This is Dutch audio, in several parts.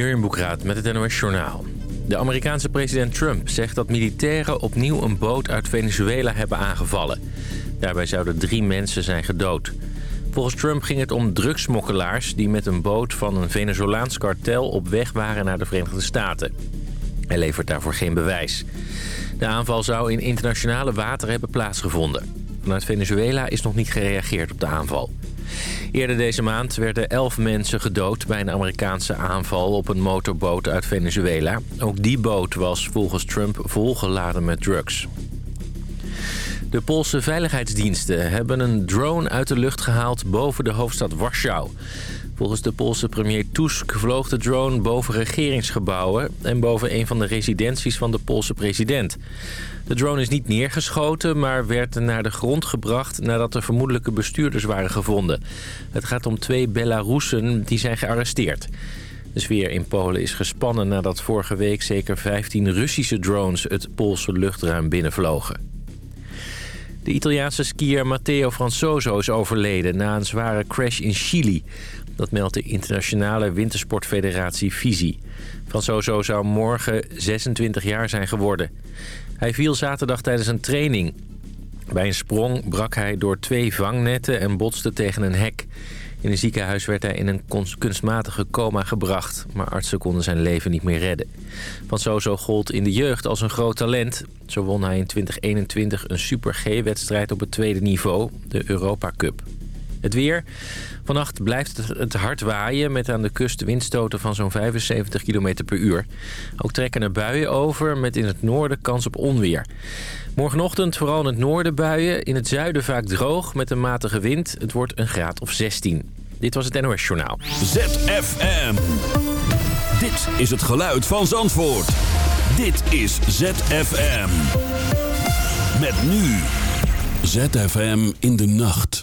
Jurjen Boekraat met het NOS Journaal. De Amerikaanse president Trump zegt dat militairen opnieuw een boot uit Venezuela hebben aangevallen. Daarbij zouden drie mensen zijn gedood. Volgens Trump ging het om drugsmokkelaars die met een boot van een Venezolaans kartel op weg waren naar de Verenigde Staten. Hij levert daarvoor geen bewijs. De aanval zou in internationale water hebben plaatsgevonden. Vanuit Venezuela is nog niet gereageerd op de aanval. Eerder deze maand werden elf mensen gedood bij een Amerikaanse aanval op een motorboot uit Venezuela. Ook die boot was volgens Trump volgeladen met drugs. De Poolse veiligheidsdiensten hebben een drone uit de lucht gehaald boven de hoofdstad Warschau. Volgens de Poolse premier Tusk vloog de drone boven regeringsgebouwen... en boven een van de residenties van de Poolse president. De drone is niet neergeschoten, maar werd naar de grond gebracht... nadat de vermoedelijke bestuurders waren gevonden. Het gaat om twee Belarussen die zijn gearresteerd. De sfeer in Polen is gespannen nadat vorige week zeker 15 Russische drones... het Poolse luchtruim binnenvlogen. De Italiaanse skier Matteo Franzoso is overleden na een zware crash in Chili. Dat meldt de internationale wintersportfederatie FISI. Franzoso zou morgen 26 jaar zijn geworden. Hij viel zaterdag tijdens een training. Bij een sprong brak hij door twee vangnetten en botste tegen een hek. In een ziekenhuis werd hij in een kunstmatige coma gebracht... maar artsen konden zijn leven niet meer redden. Van Sozo gold in de jeugd als een groot talent. Zo won hij in 2021 een Super G-wedstrijd op het tweede niveau, de Europa Cup. Het weer. Vannacht blijft het hard waaien met aan de kust windstoten van zo'n 75 km per uur. Ook trekken er buien over met in het noorden kans op onweer. Morgenochtend vooral in het noorden buien, in het zuiden vaak droog met een matige wind. Het wordt een graad of 16. Dit was het NOS Journaal. ZFM. Dit is het geluid van Zandvoort. Dit is ZFM. Met nu. ZFM in de nacht.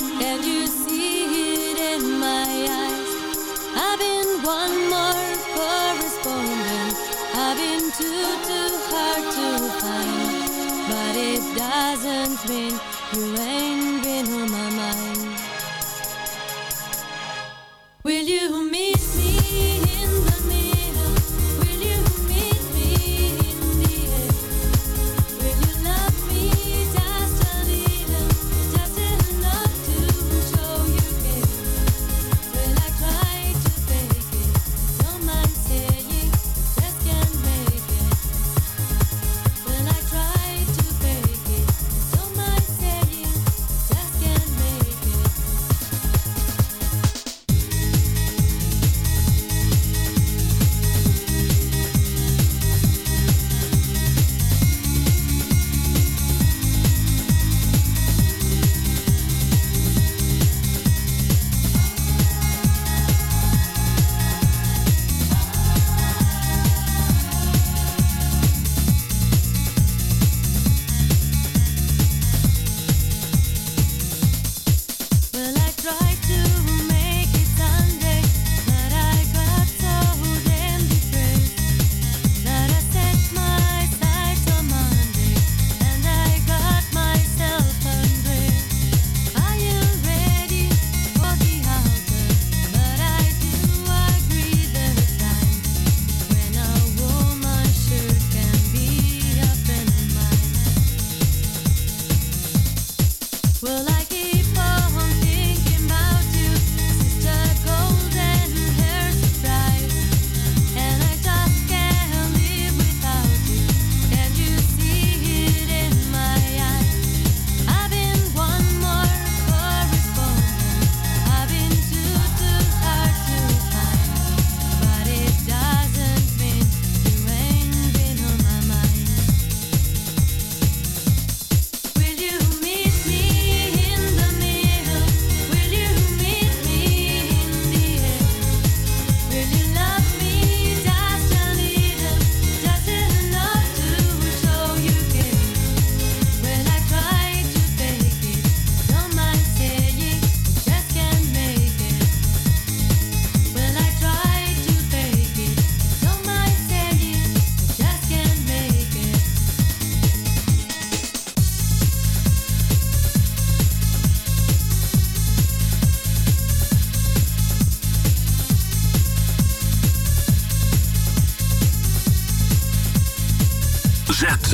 been one more correspondent. I've been too, too hard to find. But it doesn't mean you ain't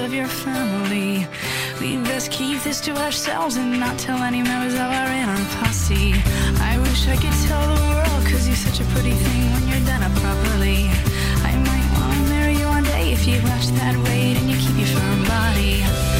of your family. We best keep this to ourselves and not tell any members of our inner posse. I wish I could tell the world, cause you're such a pretty thing when you're done up properly. I might wanna marry you one day if you watch that weight and you keep your firm body.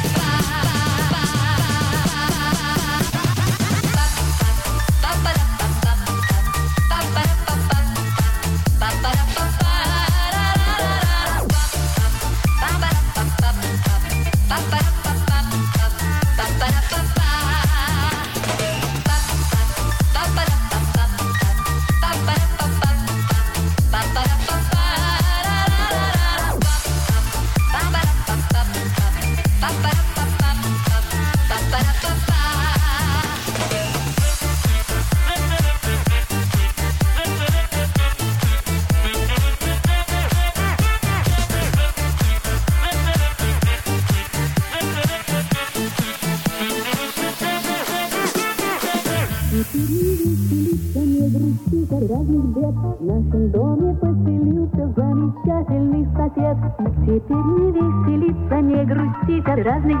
разных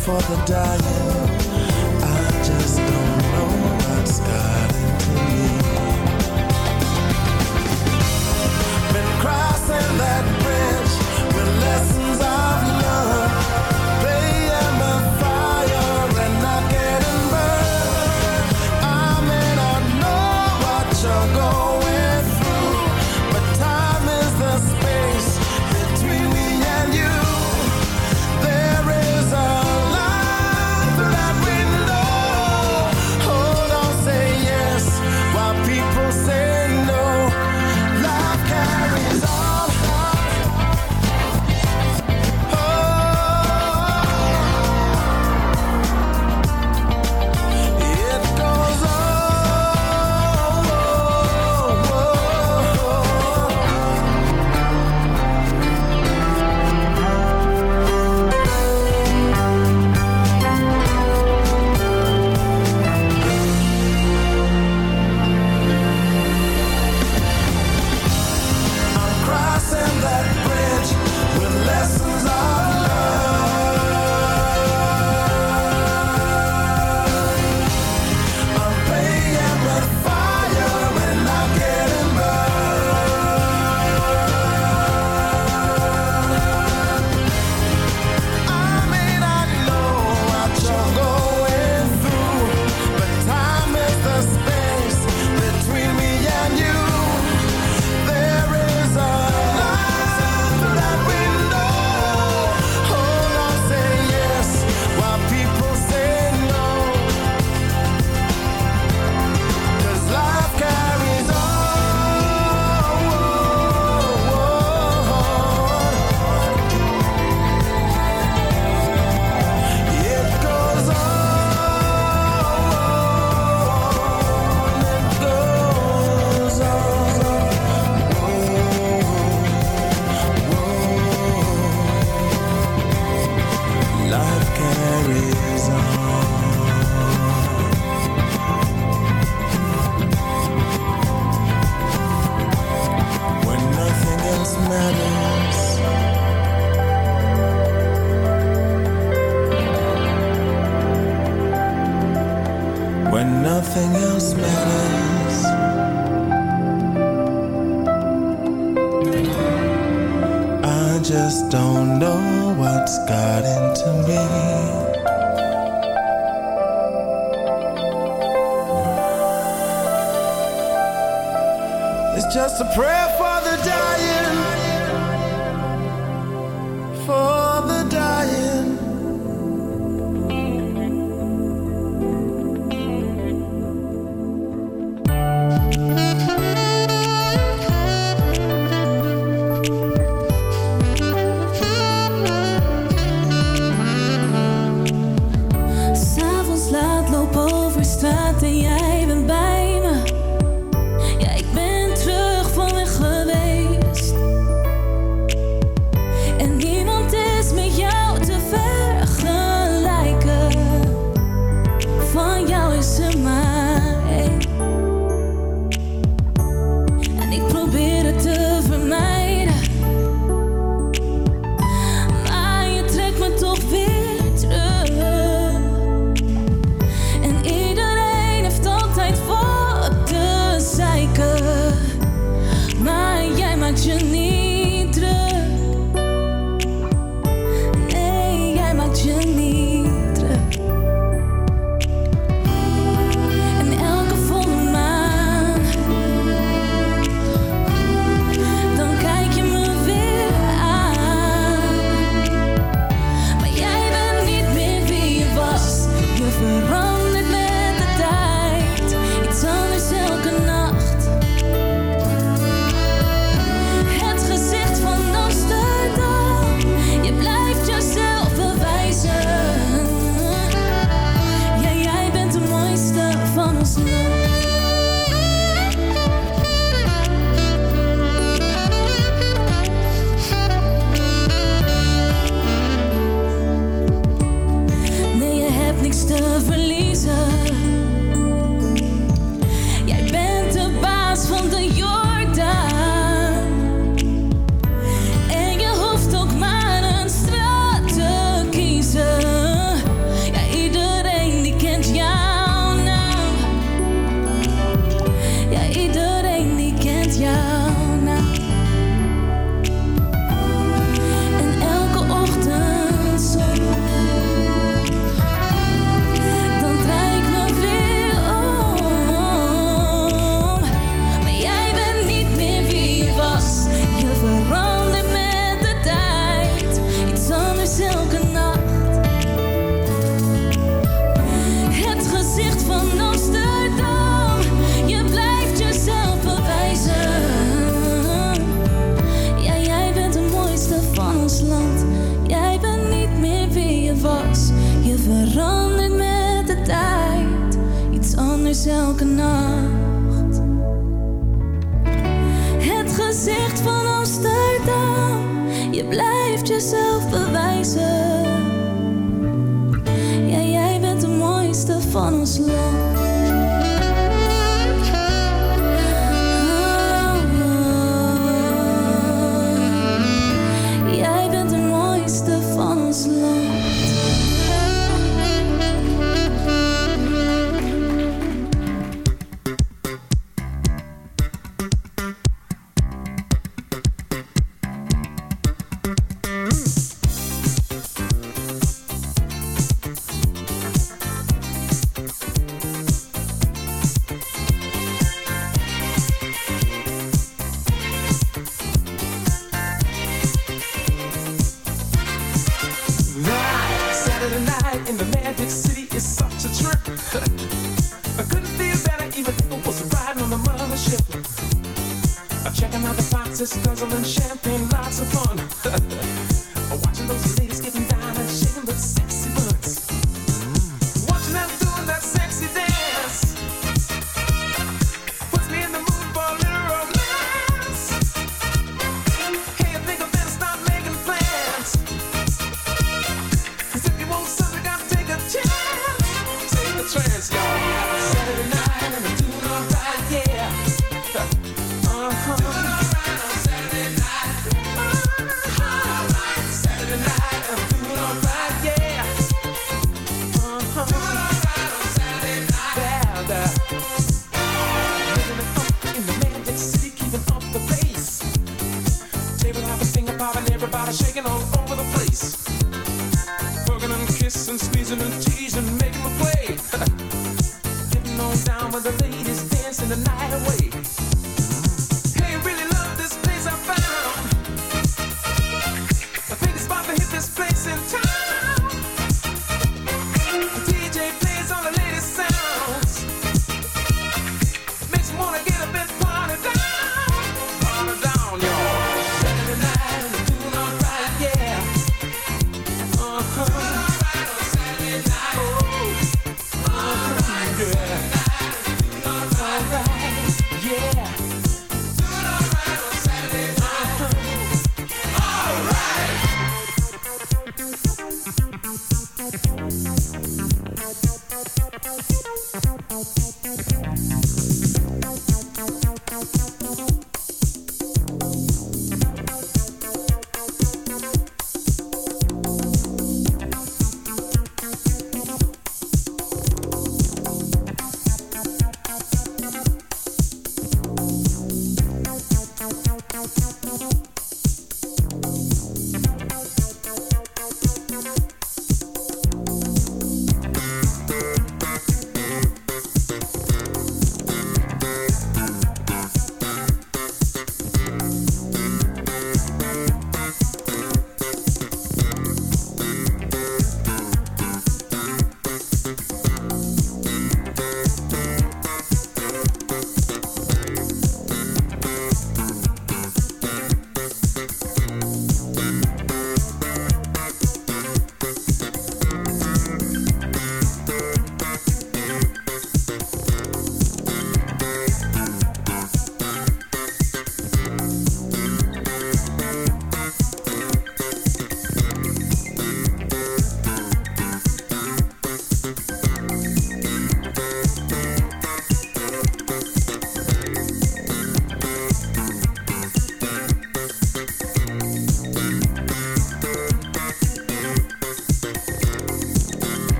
for the dying. I just don't know what's got into me. Been crossing that bridge with less.